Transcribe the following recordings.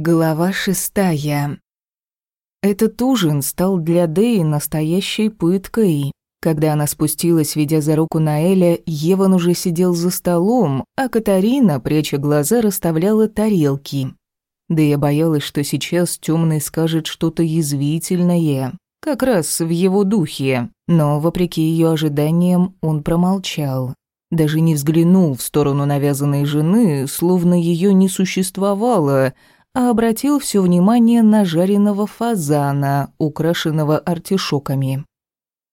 Глава шестая. Этот ужин стал для Дэи настоящей пыткой. Когда она спустилась, ведя за руку Наэля, Еван уже сидел за столом, а Катарина, пряча глаза, расставляла тарелки. Дэя боялась, что сейчас Тёмный скажет что-то язвительное, как раз в его духе, но, вопреки ее ожиданиям, он промолчал. Даже не взглянул в сторону навязанной жены, словно ее не существовало, а обратил все внимание на жареного фазана, украшенного артишоками.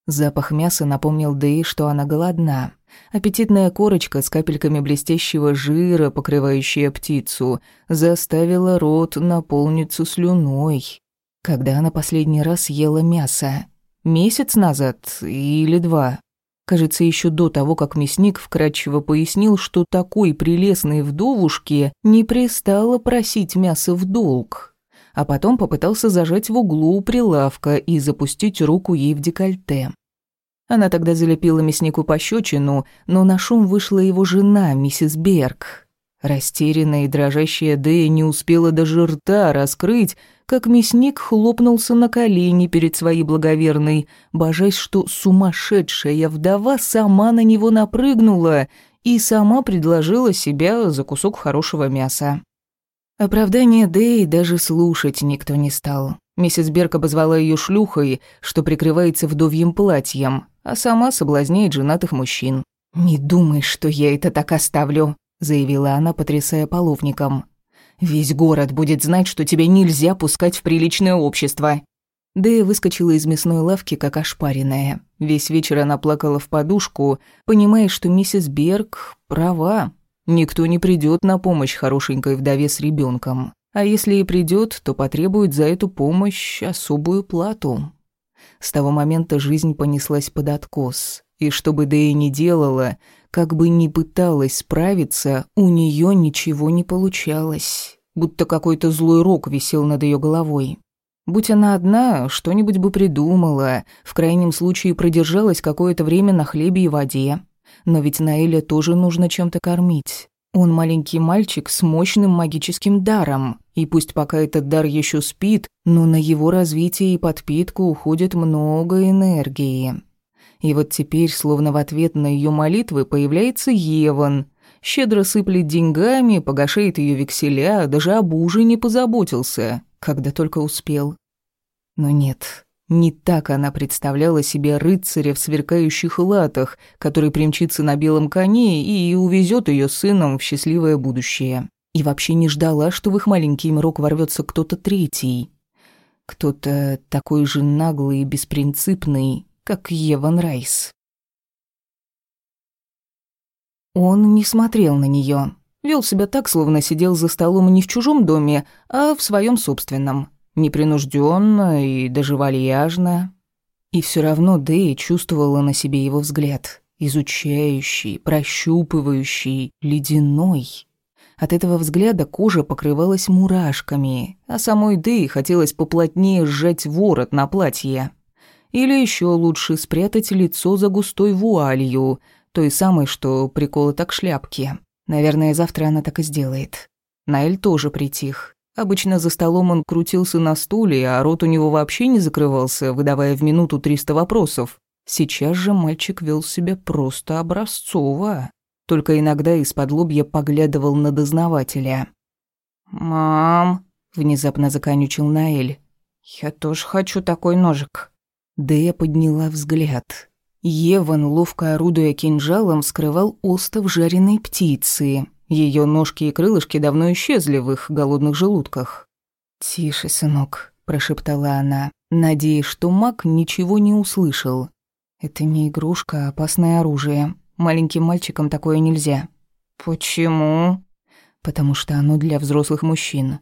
Запах мяса напомнил Дэй, что она голодна. Аппетитная корочка с капельками блестящего жира, покрывающая птицу, заставила рот наполниться слюной. Когда она последний раз ела мясо? Месяц назад или два? Кажется, еще до того, как мясник вкратчиво пояснил, что такой прелестной вдовушке не пристало просить мясо в долг. А потом попытался зажать в углу у прилавка и запустить руку ей в декольте. Она тогда залепила мяснику пощечину, но на шум вышла его жена, миссис Берг. Растерянная и дрожащая Дэя не успела даже рта раскрыть, как мясник хлопнулся на колени перед своей благоверной, божась, что сумасшедшая вдова сама на него напрыгнула и сама предложила себя за кусок хорошего мяса. Оправдание Дэи даже слушать никто не стал. Миссис Берг обозвала ее шлюхой, что прикрывается вдовьим платьем, а сама соблазняет женатых мужчин. «Не думай, что я это так оставлю», заявила она, потрясая половником. «Весь город будет знать, что тебя нельзя пускать в приличное общество». Дэя выскочила из мясной лавки, как ошпаренная. Весь вечер она плакала в подушку, понимая, что миссис Берг права. Никто не придет на помощь хорошенькой вдове с ребенком. А если и придет, то потребует за эту помощь особую плату. С того момента жизнь понеслась под откос. И что бы Дэя ни делала, как бы ни пыталась справиться, у нее ничего не получалось. Будто какой-то злой рок висел над ее головой. Будь она одна, что-нибудь бы придумала, в крайнем случае продержалась какое-то время на хлебе и воде. Но ведь Наэля тоже нужно чем-то кормить. Он маленький мальчик с мощным магическим даром, и пусть пока этот дар еще спит, но на его развитие и подпитку уходит много энергии. И вот теперь, словно в ответ на ее молитвы, появляется Еван. Щедро сыплет деньгами, погашает ее векселя, даже об ужине позаботился, когда только успел. Но нет, не так она представляла себе рыцаря в сверкающих латах, который примчится на белом коне и увезет ее сыном в счастливое будущее. И вообще не ждала, что в их маленький мирок ворвется кто-то третий. Кто-то такой же наглый и беспринципный, как Еван Райс. Он не смотрел на нее, вел себя так, словно сидел за столом не в чужом доме, а в своем собственном, непринужденно и даже вальяжно. И все равно Дэя чувствовала на себе его взгляд, изучающий, прощупывающий, ледяной. От этого взгляда кожа покрывалась мурашками, а самой Дэи хотелось поплотнее сжать ворот на платье. Или еще лучше спрятать лицо за густой вуалью, той самой, что приколота к шляпке. Наверное, завтра она так и сделает. Наэль тоже притих. Обычно за столом он крутился на стуле, а рот у него вообще не закрывался, выдавая в минуту триста вопросов. Сейчас же мальчик вел себя просто образцово. Только иногда из-под лобья поглядывал на дознавателя. «Мам», — внезапно законючил Наэль, — «я тоже хочу такой ножик». Дэя подняла взгляд. Еван, ловко орудуя кинжалом, скрывал остов жареной птицы. Ее ножки и крылышки давно исчезли в их голодных желудках. «Тише, сынок», – прошептала она, надеясь, что маг ничего не услышал. «Это не игрушка, а опасное оружие. Маленьким мальчикам такое нельзя». «Почему?» «Потому что оно для взрослых мужчин».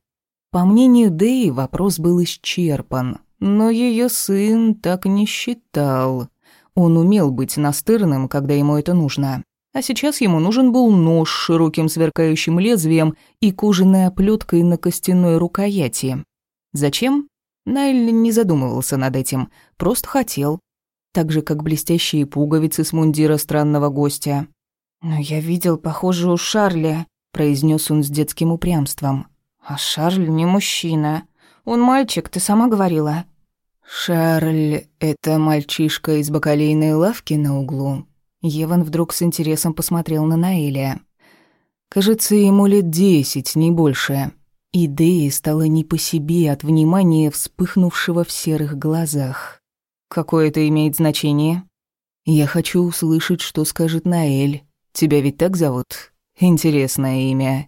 По мнению Дэи, вопрос был исчерпан. Но ее сын так не считал. Он умел быть настырным, когда ему это нужно. А сейчас ему нужен был нож с широким сверкающим лезвием и кожаной оплеткой на костяной рукояти. Зачем? Найль не задумывался над этим, просто хотел. Так же, как блестящие пуговицы с мундира странного гостя. «Но я видел похожую Шарля», — произнес он с детским упрямством. А Шарль не мужчина. Он мальчик, ты сама говорила. Шарль — это мальчишка из бакалейной лавки на углу. Еван вдруг с интересом посмотрел на Наэля. Кажется, ему лет десять, не больше. Идея стала не по себе от внимания, вспыхнувшего в серых глазах. Какое это имеет значение? Я хочу услышать, что скажет Наэль. Тебя ведь так зовут? Интересное имя.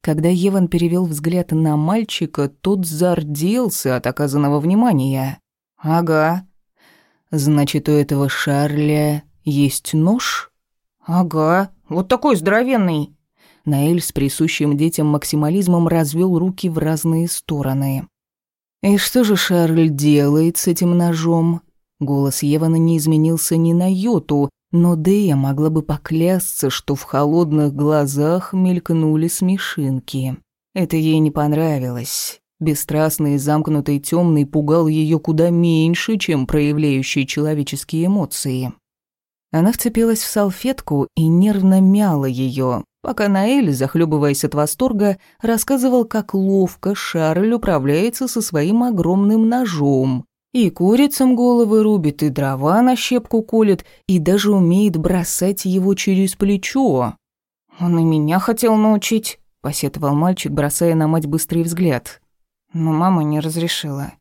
Когда Еван перевел взгляд на мальчика, тот зарделся от оказанного внимания. «Ага». «Значит, у этого Шарля есть нож?» «Ага, вот такой здоровенный». Наэль с присущим детям максимализмом развел руки в разные стороны. «И что же Шарль делает с этим ножом?» Голос Евана не изменился ни на йоту, но Дея могла бы поклясться, что в холодных глазах мелькнули смешинки. Это ей не понравилось. Бесстрастный замкнутый темный пугал ее куда меньше, чем проявляющие человеческие эмоции. Она вцепилась в салфетку и нервно мяла ее, пока Наэль, захлебываясь от восторга, рассказывал, как ловко Шарль управляется со своим огромным ножом, и курицам головы рубит, и дрова на щепку колет, и даже умеет бросать его через плечо. «Он и меня хотел научить», — посетовал мальчик, бросая на мать быстрый взгляд. Но мама не разрешила.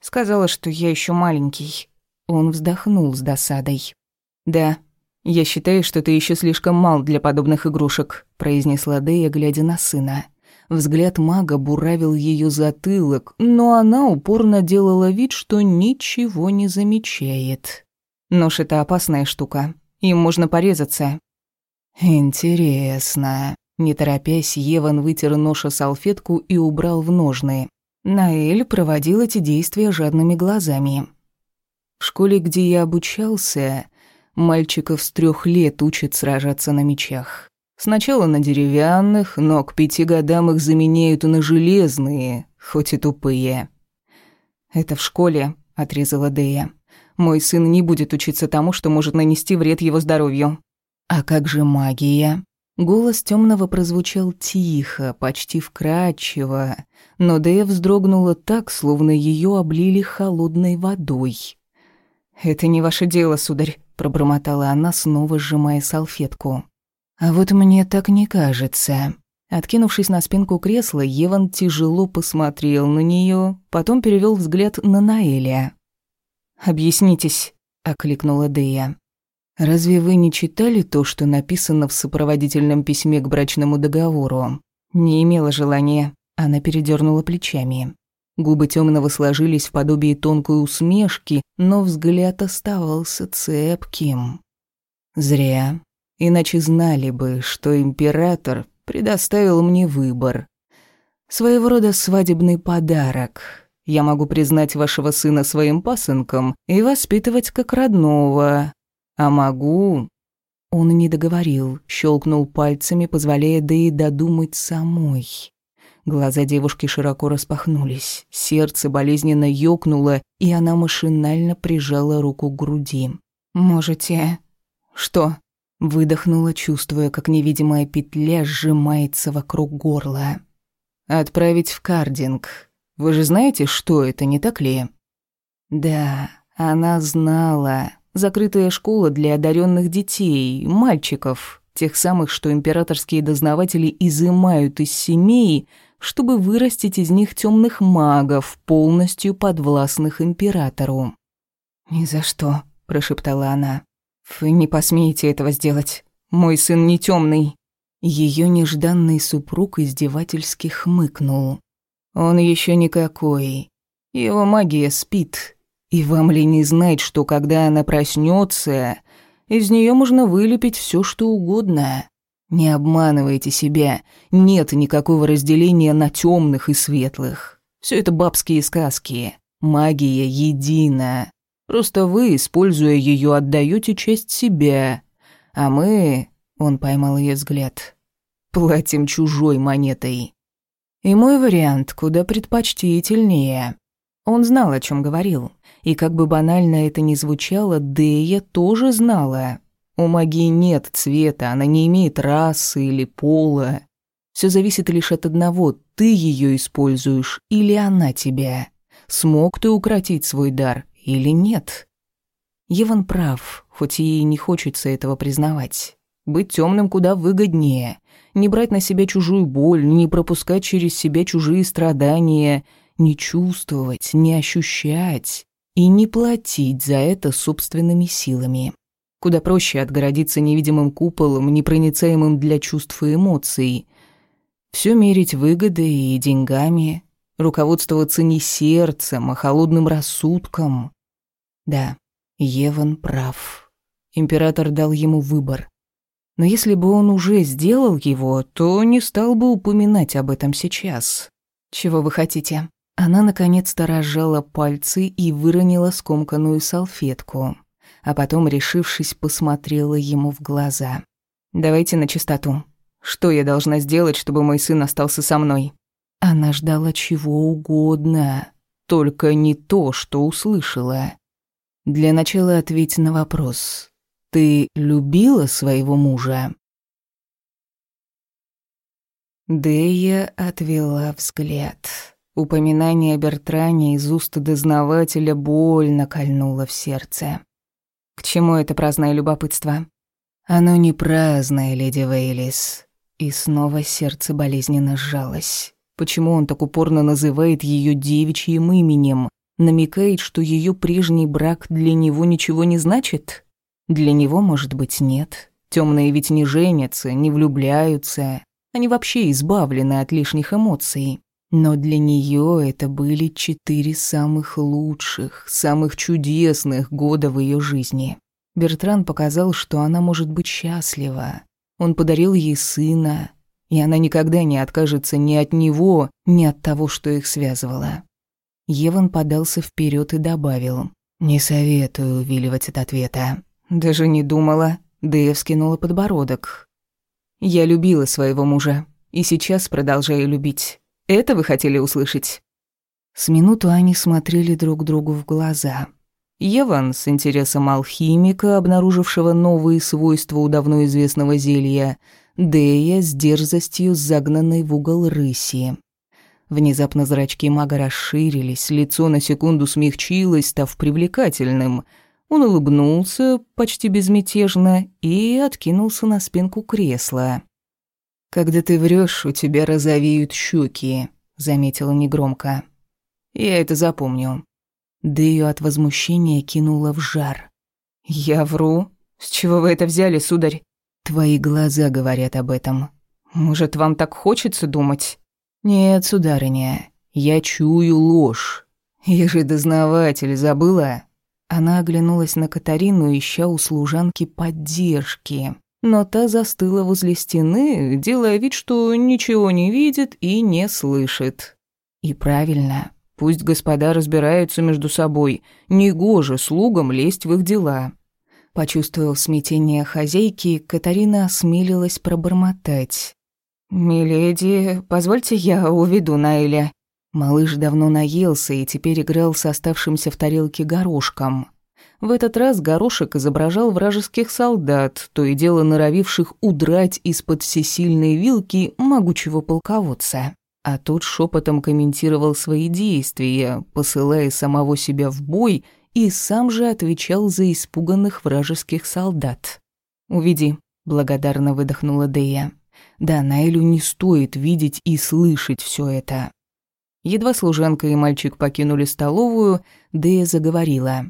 Сказала, что я еще маленький. Он вздохнул с досадой. «Да, я считаю, что ты еще слишком мал для подобных игрушек», — произнесла Дэя, глядя на сына. Взгляд мага буравил ее затылок, но она упорно делала вид, что ничего не замечает. Нож — это опасная штука. Им можно порезаться. Интересно. Не торопясь, Еван вытер нож о салфетку и убрал в ножны. Наэль проводил эти действия жадными глазами. В школе, где я обучался, мальчиков с трех лет учат сражаться на мечах. Сначала на деревянных, но к пяти годам их заменяют на железные, хоть и тупые. «Это в школе», — отрезала Дея. «Мой сын не будет учиться тому, что может нанести вред его здоровью». «А как же магия?» Голос темного прозвучал тихо, почти вкрадчиво, но Дея вздрогнула так, словно ее облили холодной водой. «Это не ваше дело, сударь», — пробормотала она, снова сжимая салфетку. А вот мне так не кажется. Откинувшись на спинку кресла, Еван тяжело посмотрел на нее, потом перевел взгляд на Наэля. «Объяснитесь», — окликнула Дея. «Разве вы не читали то, что написано в сопроводительном письме к брачному договору?» «Не имела желания». Она передернула плечами. Губы темного сложились в подобии тонкой усмешки, но взгляд оставался цепким. «Зря. Иначе знали бы, что император предоставил мне выбор. Своего рода свадебный подарок. Я могу признать вашего сына своим пасынком и воспитывать как родного. А могу...» Он не договорил, щелкнул пальцами, позволяя Дэи додумать самой. Глаза девушки широко распахнулись, сердце болезненно ёкнуло, и она машинально прижала руку к груди. «Можете...» «Что?» Выдохнула, чувствуя, как невидимая петля сжимается вокруг горла. «Отправить в кардинг. Вы же знаете, что это, не так ли?» «Да, она знала. Закрытая школа для одаренных детей, мальчиков, тех самых, что императорские дознаватели изымают из семей, чтобы вырастить из них темных магов, полностью подвластных императору». «Ни за что», — прошептала она. «Вы не посмеете этого сделать. Мой сын не темный. Ее нежданный супруг издевательски хмыкнул. «Он еще никакой. Его магия спит. И вам ли не знать, что когда она проснется, из нее можно вылепить все, что угодно? Не обманывайте себя. Нет никакого разделения на темных и светлых. Все это бабские сказки. Магия едина. Просто вы, используя ее, отдаете часть себя, а мы, он поймал ее взгляд, платим чужой монетой. И мой вариант куда предпочтительнее. Он знал, о чем говорил, и как бы банально это ни звучало, Дея тоже знала. У магии нет цвета, она не имеет расы или пола. Все зависит лишь от одного, ты ее используешь или она тебя. Смог ты укротить свой дар или нет? Еван прав, хоть ей не хочется этого признавать. Быть темным куда выгоднее. Не брать на себя чужую боль, не пропускать через себя чужие страдания, не чувствовать, не ощущать и не платить за это собственными силами. Куда проще отгородиться невидимым куполом, непроницаемым для чувств и эмоций. Все мерить выгодой и деньгами, руководствоваться не сердцем, а холодным рассудком. Да, Еван прав. Император дал ему выбор. Но если бы он уже сделал его, то не стал бы упоминать об этом сейчас. Чего вы хотите? Она наконец-то разжала пальцы и выронила скомканную салфетку, а потом, решившись, посмотрела ему в глаза. «Давайте на чистоту. Что я должна сделать, чтобы мой сын остался со мной?» Она ждала чего угодно, только не то, что услышала. Для начала ответь на вопрос. Ты любила своего мужа? Дея отвела взгляд. Упоминание о из уст дознавателя больно кольнуло в сердце. Чему это праздное любопытство? Оно не праздное, леди Вейлис. И снова сердце болезненно сжалось. Почему он так упорно называет ее девичьим именем? Намекает, что ее прежний брак для него ничего не значит? Для него, может быть, нет. Темные ведь не женятся, не влюбляются. Они вообще избавлены от лишних эмоций. Но для нее это были четыре самых лучших, самых чудесных года в ее жизни. Бертран показал, что она может быть счастлива. Он подарил ей сына, и она никогда не откажется ни от него, ни от того, что их связывало. Еван подался вперед и добавил. «Не советую увиливать от ответа». Даже не думала. Дэя вскинула подбородок. «Я любила своего мужа, и сейчас продолжаю любить. Это вы хотели услышать?» С минуту они смотрели друг другу в глаза. Еван с интересом алхимика, обнаружившего новые свойства у давно известного зелья, Дея с дерзостью загнанной в угол рыси. Внезапно зрачки мага расширились, лицо на секунду смягчилось, став привлекательным. Он улыбнулся почти безмятежно и откинулся на спинку кресла. «Когда ты врешь, у тебя розовеют щеки», — заметила негромко. «Я это запомню». Дею от возмущения кинула в жар. «Я вру? С чего вы это взяли, сударь?» Твои глаза говорят об этом. Может, вам так хочется думать? Нет, сударыня, я чую ложь. Я же дознаватель, забыла? Она оглянулась на Катарину, ища у служанки поддержки. Но та застыла возле стены, делая вид, что ничего не видит и не слышит. И правильно, пусть господа разбираются между собой. Негоже слугам лезть в их дела. Почувствовав смятение хозяйки, Катарина осмелилась пробормотать. «Миледи, позвольте я уведу Наэля». Малыш давно наелся и теперь играл с оставшимся в тарелке горошком. В этот раз горошек изображал вражеских солдат, то и дело норовивших удрать из-под всесильной вилки могучего полководца. А тот шепотом комментировал свои действия, посылая самого себя в бой и сам же отвечал за испуганных вражеских солдат. «Уведи», — благодарно выдохнула Дея. «Да, Наэлю не стоит видеть и слышать все это». Едва служанка и мальчик покинули столовую, Дея заговорила.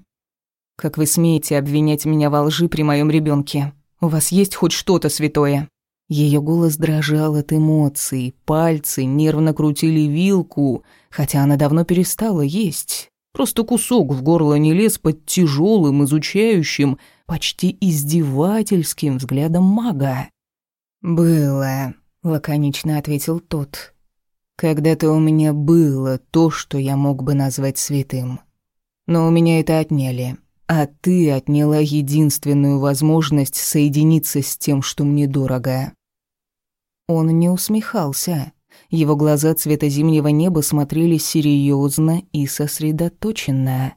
«Как вы смеете обвинять меня во лжи при моем ребенке? У вас есть хоть что-то святое?» Ее голос дрожал от эмоций, пальцы нервно крутили вилку, хотя она давно перестала есть. Просто кусок в горло не лез под тяжелым, изучающим, почти издевательским взглядом мага. «Было», — лаконично ответил тот. «Когда-то у меня было то, что я мог бы назвать святым. Но у меня это отняли. А ты отняла единственную возможность соединиться с тем, что мне дорого». Он не усмехался. Его глаза цвета зимнего неба смотрели серьезно и сосредоточенно.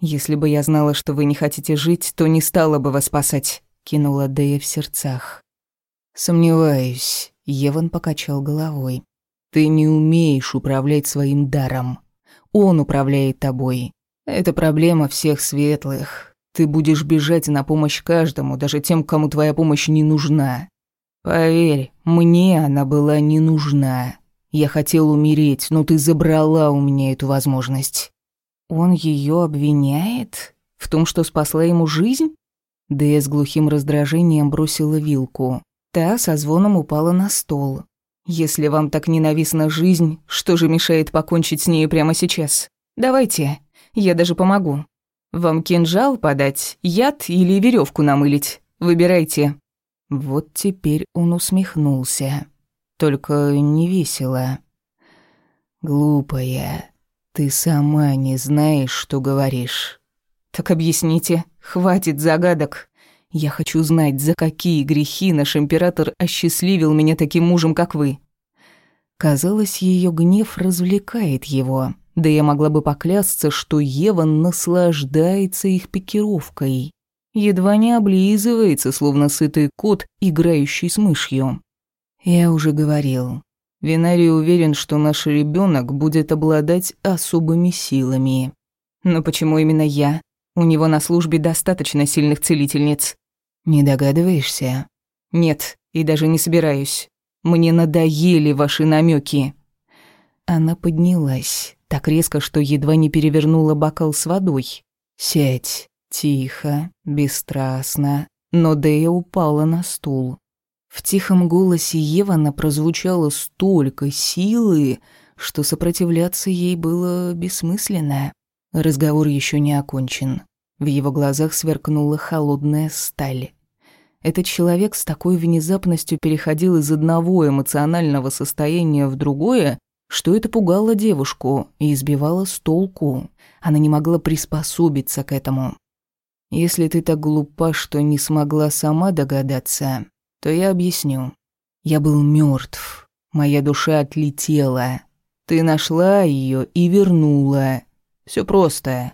«Если бы я знала, что вы не хотите жить, то не стала бы вас спасать», — кинула Дэя в сердцах. «Сомневаюсь. Еван покачал головой. «Ты не умеешь управлять своим даром. Он управляет тобой. Это проблема всех светлых. Ты будешь бежать на помощь каждому, даже тем, кому твоя помощь не нужна. Поверь, мне она была не нужна. Я хотел умереть, но ты забрала у меня эту возможность. Он ее обвиняет в том, что спасла ему жизнь? Дэя с глухим раздражением бросила вилку. Та со звоном упала на стол. Если вам так ненавистна жизнь, что же мешает покончить с ней прямо сейчас? Давайте, я даже помогу. Вам кинжал подать, яд или веревку намылить? Выбирайте. Вот теперь он усмехнулся. Только не весело. Глупая, ты сама не знаешь, что говоришь. Так объясните, хватит загадок. Я хочу знать, за какие грехи наш император осчастливил меня таким мужем, как вы. Казалось, ее гнев развлекает его. Да я могла бы поклясться, что Ева наслаждается их пикировкой едва не облизывается, словно сытый кот, играющий с мышью. Я уже говорил. Винарий уверен, что наш ребенок будет обладать особыми силами. Но почему именно я? У него на службе достаточно сильных целительниц. Не догадываешься? Нет, и даже не собираюсь. Мне надоели ваши намеки. Она поднялась, так резко, что едва не перевернула бокал с водой. Сядь. Тихо, бесстрастно, но Дэя упала на стул. В тихом голосе Евана прозвучало столько силы, что сопротивляться ей было бессмысленно. Разговор еще не окончен. В его глазах сверкнула холодная сталь. Этот человек с такой внезапностью переходил из одного эмоционального состояния в другое, что это пугало девушку и избивало с толку. Она не могла приспособиться к этому. Если ты так глупа, что не смогла сама догадаться, то я объясню. Я был мертв, моя душа отлетела. Ты нашла ее и вернула. Все просто.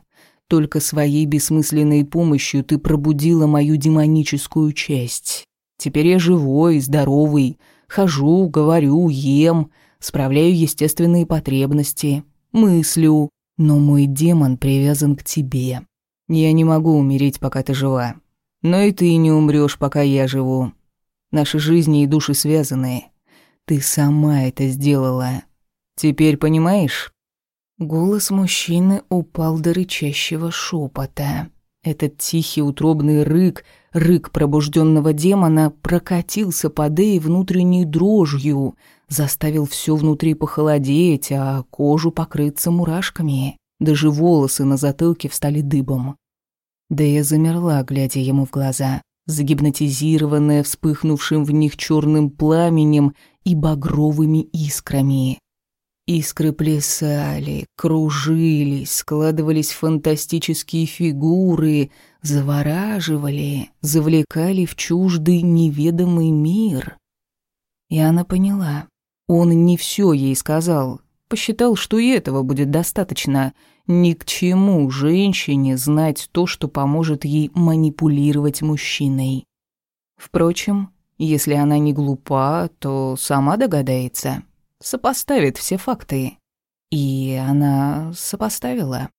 Только своей бессмысленной помощью ты пробудила мою демоническую часть. Теперь я живой, здоровый, хожу, говорю, ем, справляю естественные потребности, мыслю, но мой демон привязан к тебе. Я не могу умереть, пока ты жива. Но и ты не умрёшь, пока я живу. Наши жизни и души связаны. Ты сама это сделала. Теперь понимаешь?» Голос мужчины упал до рычащего шепота. Этот тихий утробный рык, рык пробужденного демона, прокатился по Дее внутренней дрожью, заставил все внутри похолодеть, а кожу покрыться мурашками. Даже волосы на затылке встали дыбом. Да я замерла, глядя ему в глаза, загипнотизированная вспыхнувшим в них черным пламенем и багровыми искрами. Искры плясали, кружились, складывались фантастические фигуры, завораживали, завлекали в чуждый неведомый мир. И она поняла. Он не все ей сказал, Посчитал, что и этого будет достаточно. Ни к чему женщине знать то, что поможет ей манипулировать мужчиной. Впрочем, если она не глупа, то сама догадается. Сопоставит все факты. И она сопоставила.